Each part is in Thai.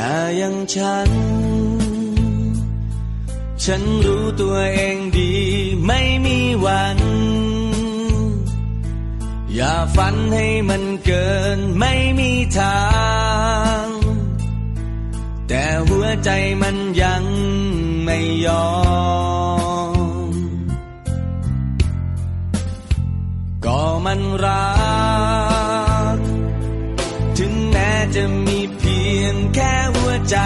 นาอย่างฉัน ฉันรู้ตัวเองดีไม่มีวัน อย่าฝันให้มันเกินไม่มีทาง แต่หัวใจมันยังไม่ยอม ก็มันรัก จ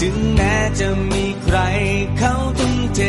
ถึงแม้จะมีใครเขาต้องเท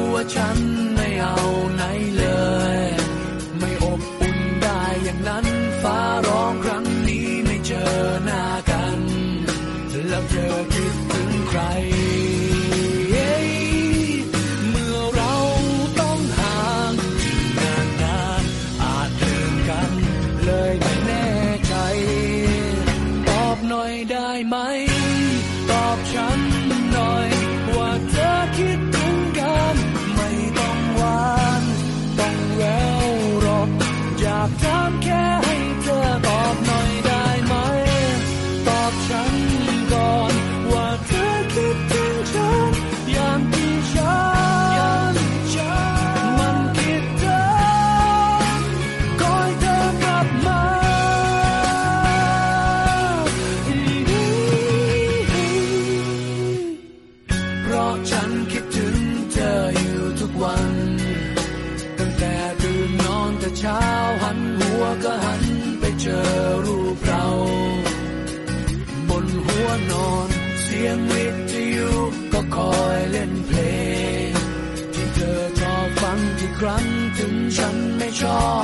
หัวฉันในเอาไหนเลย draw.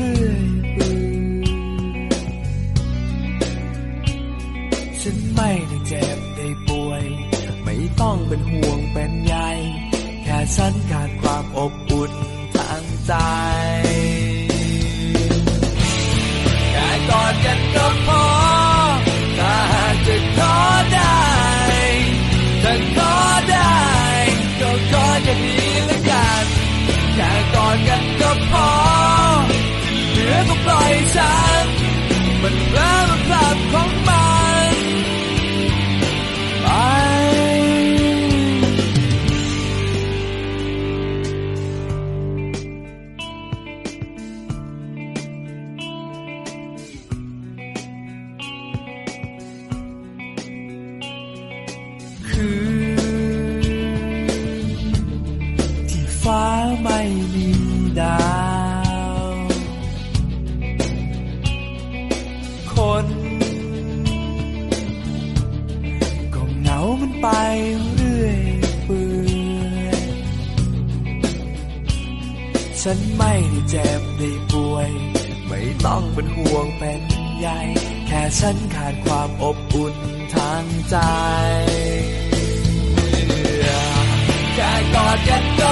รื่อยปื่ฉันไม่ได้เจ็บได้ป่วย ไม่ต้องเป็นห่วงเป็นใย แค่ฉันขาดความอบอุ่นทางใจ but love ต้องเป็นห่วงเป็นใยแค่ฉันขาดความอบอุ่นทางใจแค่กอดกัน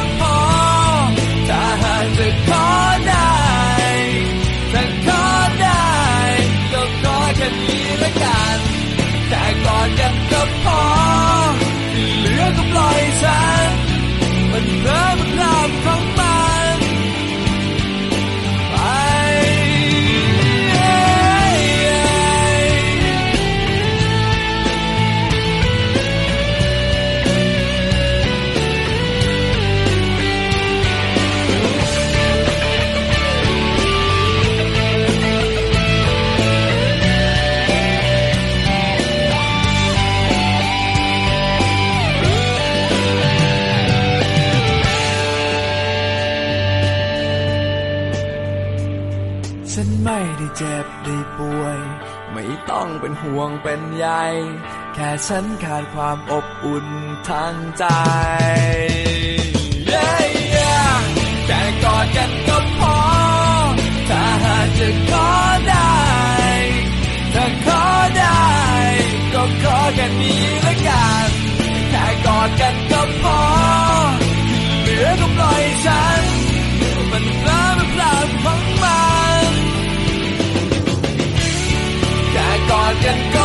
ห่วงเป็นใหญ่แค่ฉันขาดความอบอุ่นทางใจแต่กอดกันก็พอ ถ้าหากจะขอได้ ถ้าขอได้ ก็ขอกันนี้ละกันแค่กอดกันก็พอเหลือก็ปล่อยฉัน can go.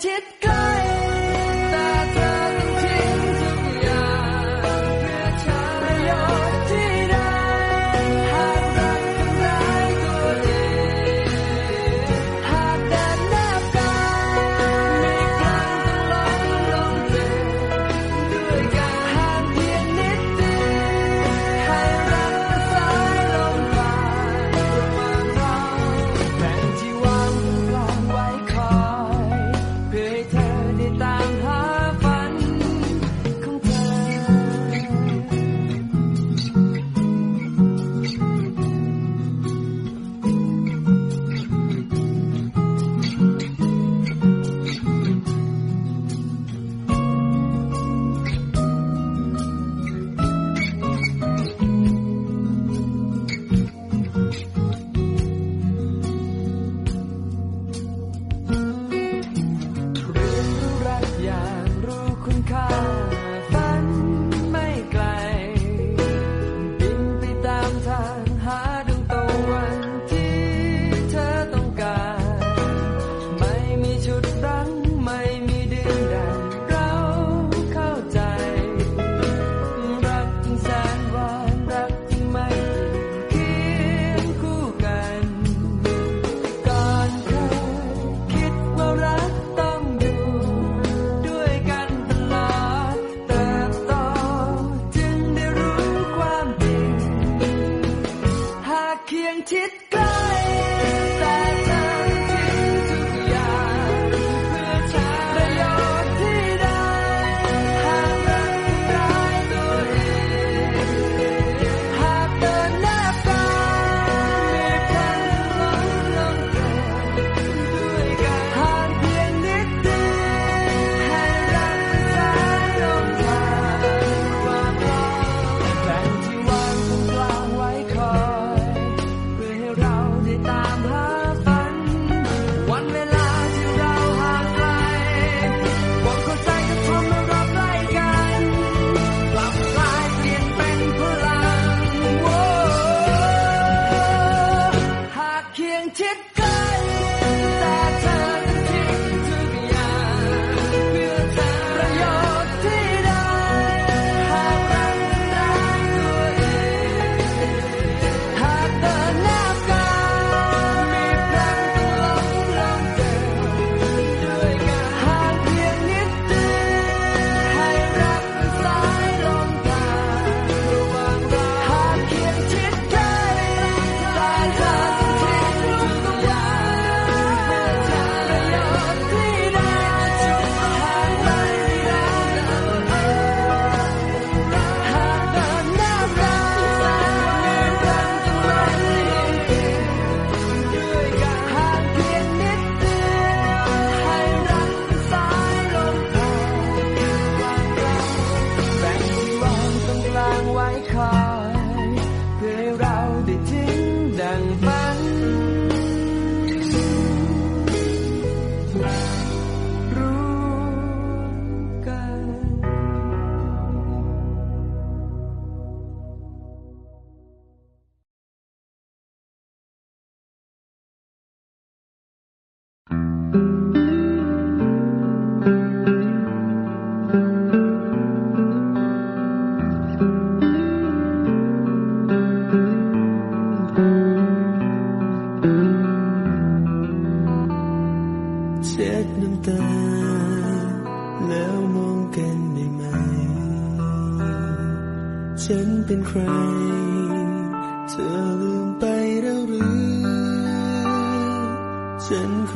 เ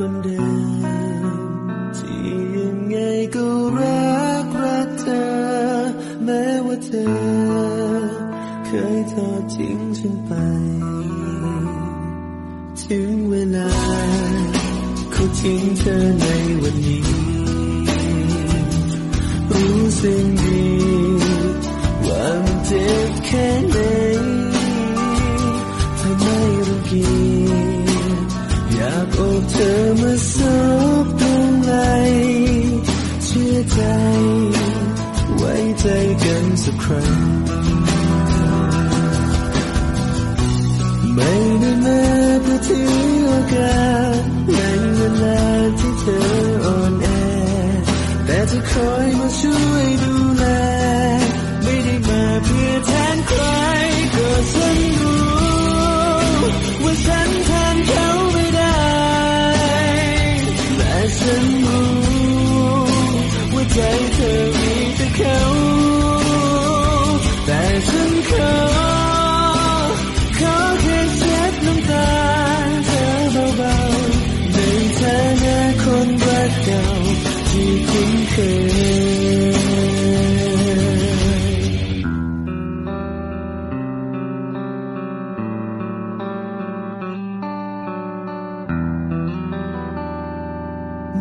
นเดิมที่ยังไงก็รักรักเธอ แม้ว่าเธอ เคยทอดทิ้งฉันไป ถึงเวลาเขาทิ้งเธอในวันนี้ รู้สึกดีว่ามันเจ็บแค่ pray. May the night again, in the night on air. That's a cry, must you wait?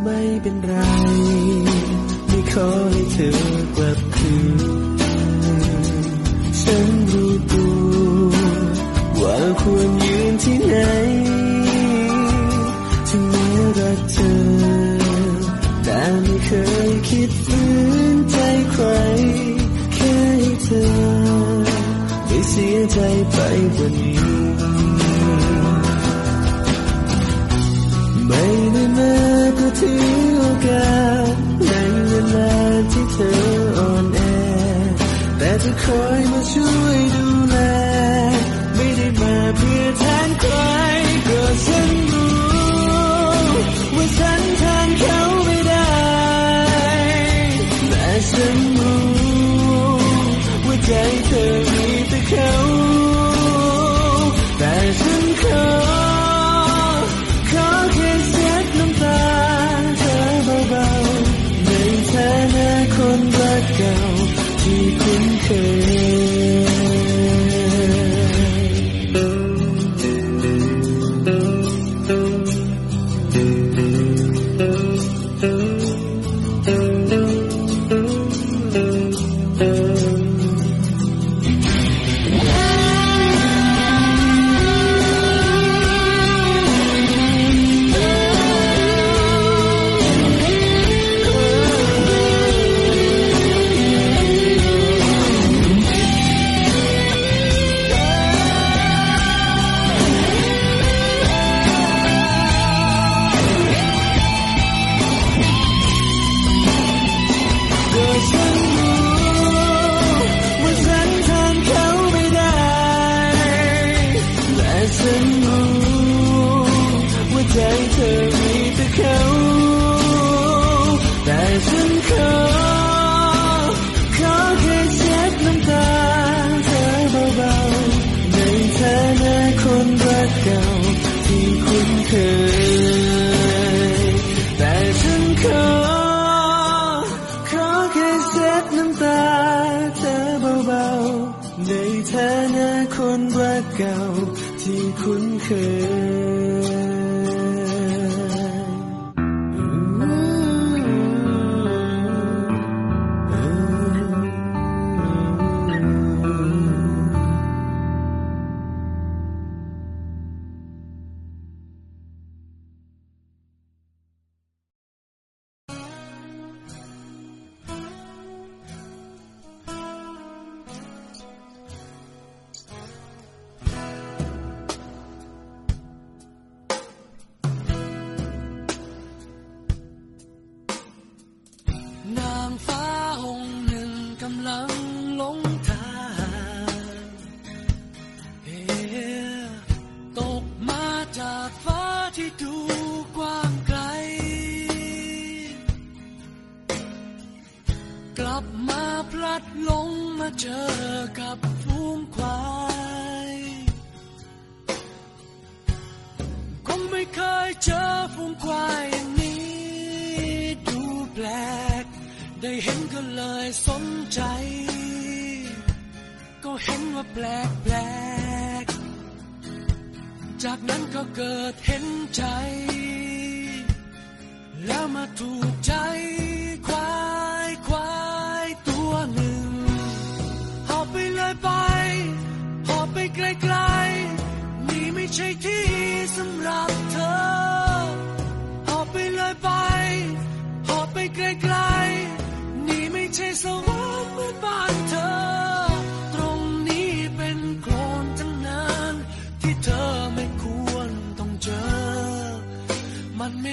ไม่เป็นไร ไม่ขอให้เธอกลับคืนฉันรู้ตัวว่าควรยืนที่ไหน Christ, my joy, มันไ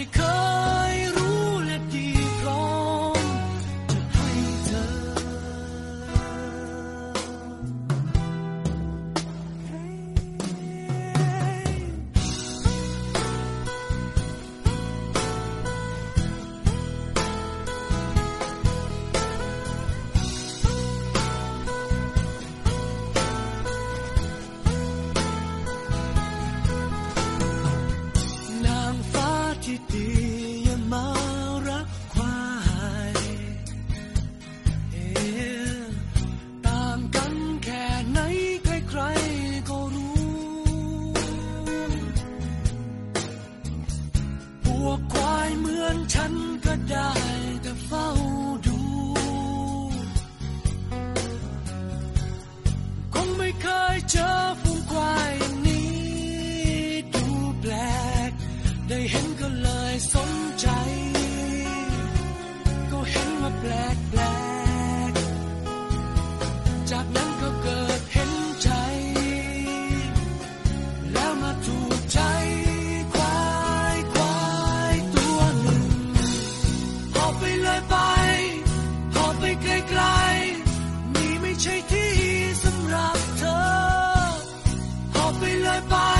ใช่ที่สำหรับเธอหอบไปเลยไป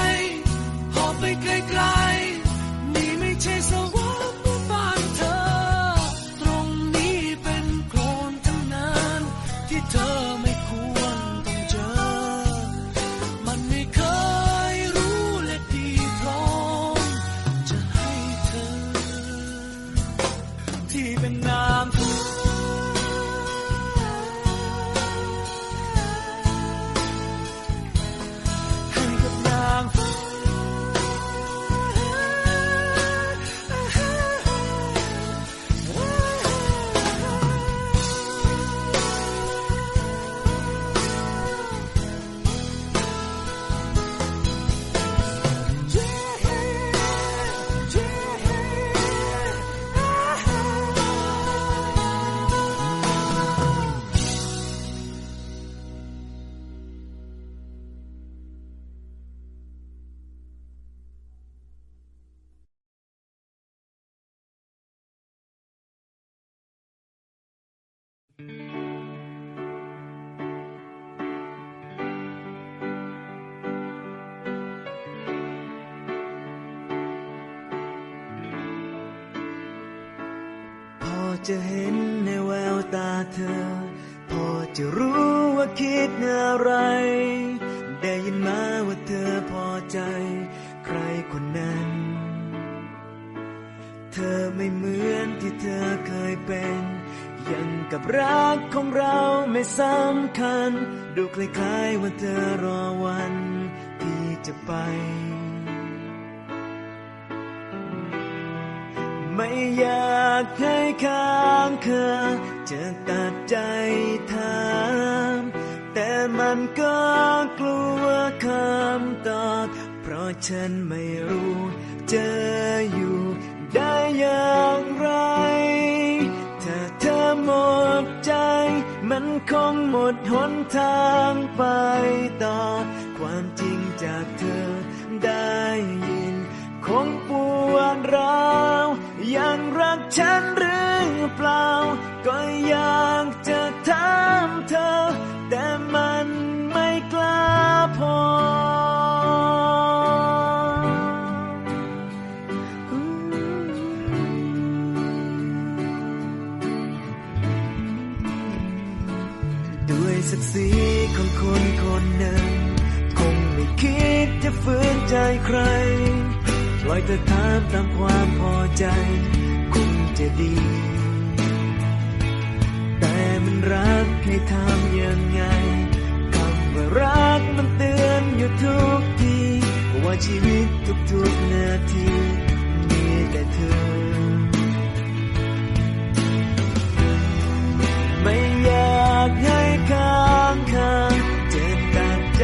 จะเห็นในแววตาเธอ พอจะรู้ว่าคิดอะไร ได้ยินมาว่าเธอพอใจ ใครคนนั้น เธอไม่เหมือนที่เธอเคยเป็น ยังกับรักของเราไม่สำคัญ ดูคล้ายๆว่าเธอรอวันที่จะไป อยากให้ค้างคาจะตัดใจถามแต่มันก็กลัวคำตอบเพราะฉันไม่รู้จะอยู่ได้อย่างไร ถ้าเธอหมดใจ มันคงหมดหนทางไปต่อ ความจริงจากเธอได้ยิน คงปวดร้าว ยังรักฉันหรือเปล่า ก็อยากจะถามเธอ แต่มันไม่กล้าพออศักดิ์ศรีของคนคนหนึ่ง คงไม่คิดจะฝืนใจใคร ลอยเธอทำตามความพอใจคงจะดี แต่มันรักให้ทำยังไงคำว่ารักมันเตือนอยู่ทุกทีว่าชีวิตทุกๆนาทีมีแต่เธอ ไม่อยากให้ค้างคาเจะตัดใจ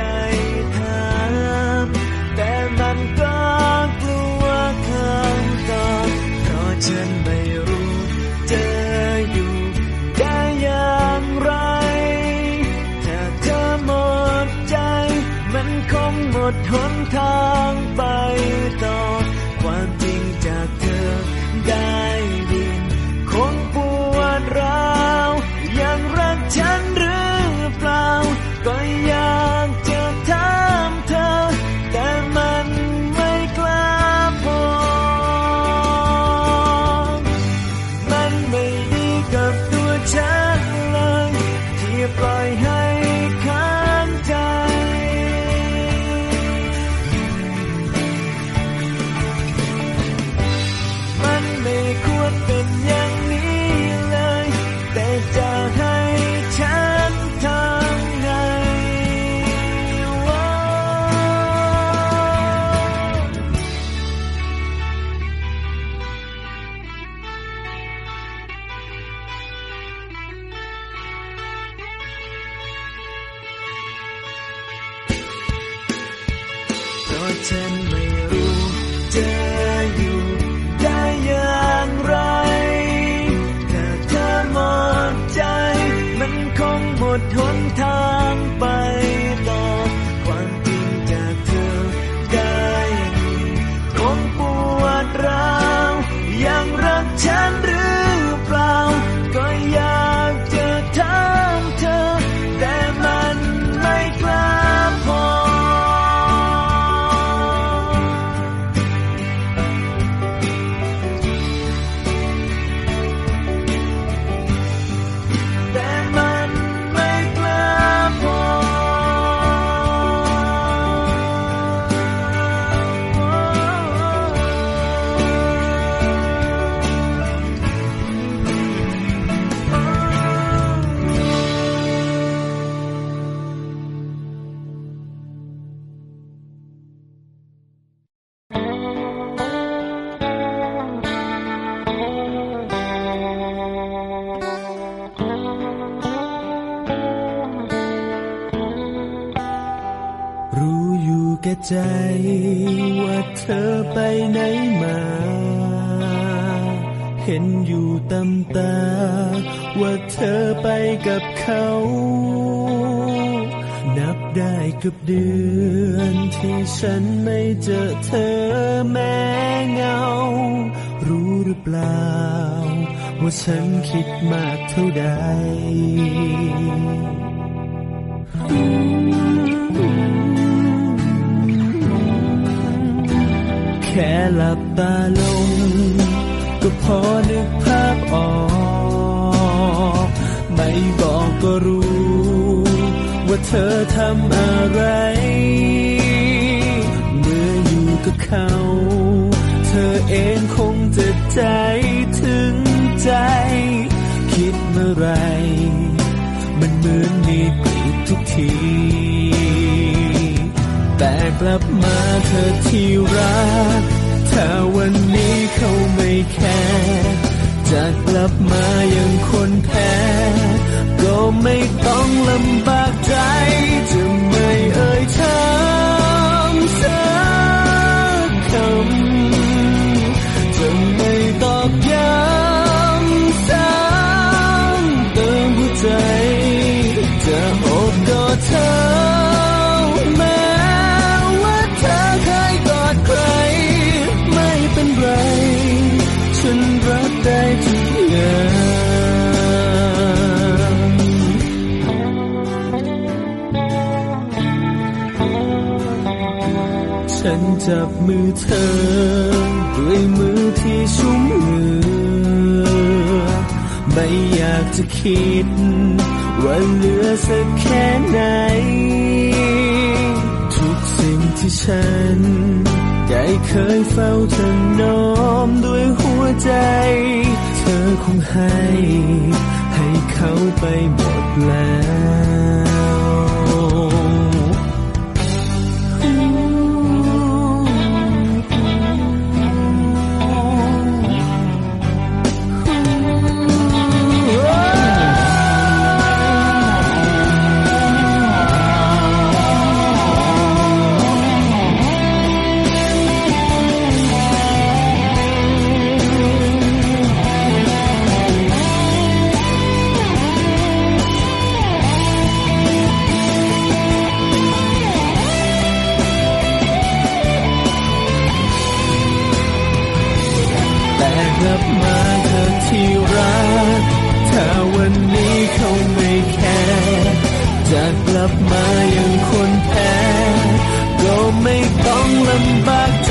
รู้อยู่แก่ใจ ว่าเธอไปไหนมา เห็นอยู่ตำตา ว่าเธอไปกับเขา นับได้กับเดือนที่ฉันไม่เจอเธอแม้เงา รู้หรือเปล่า ว่าฉันคิดมากเท่าใดแค่หลับตาลง ก็พอนึกภาพออก ไม่บอกก็รู้ ว่าเธอทำอะไรเมื่ออยู่กับเขา เธอเองคงจะใจ ใจ คิดเมื่อไร มันเหมือนมีกรีดทุกที แต่กลับมาเธอที่รัก ถ้าวันนี้เขาไม่แคร์จะกลับมายังคนแพ้ก็ไม่ต้องลำบากใจ จะไม่เอ่ยถาม มือเธอ ด้วยมือที่ชุ่มเหงื่อไม่อยากจะคิด ว่าเหลือสักแค่ไหน ทุกสิ่งที่ฉัน ได้เคยเฝ้าถนอมด้วยหัวใจ เธอคงให้ ให้เขาไปหมดแล้ว ถ้าวันนี้เขาไม่แคร์จะกลับมายังคนแพ้ก็ไม่ต้องลำบากใจ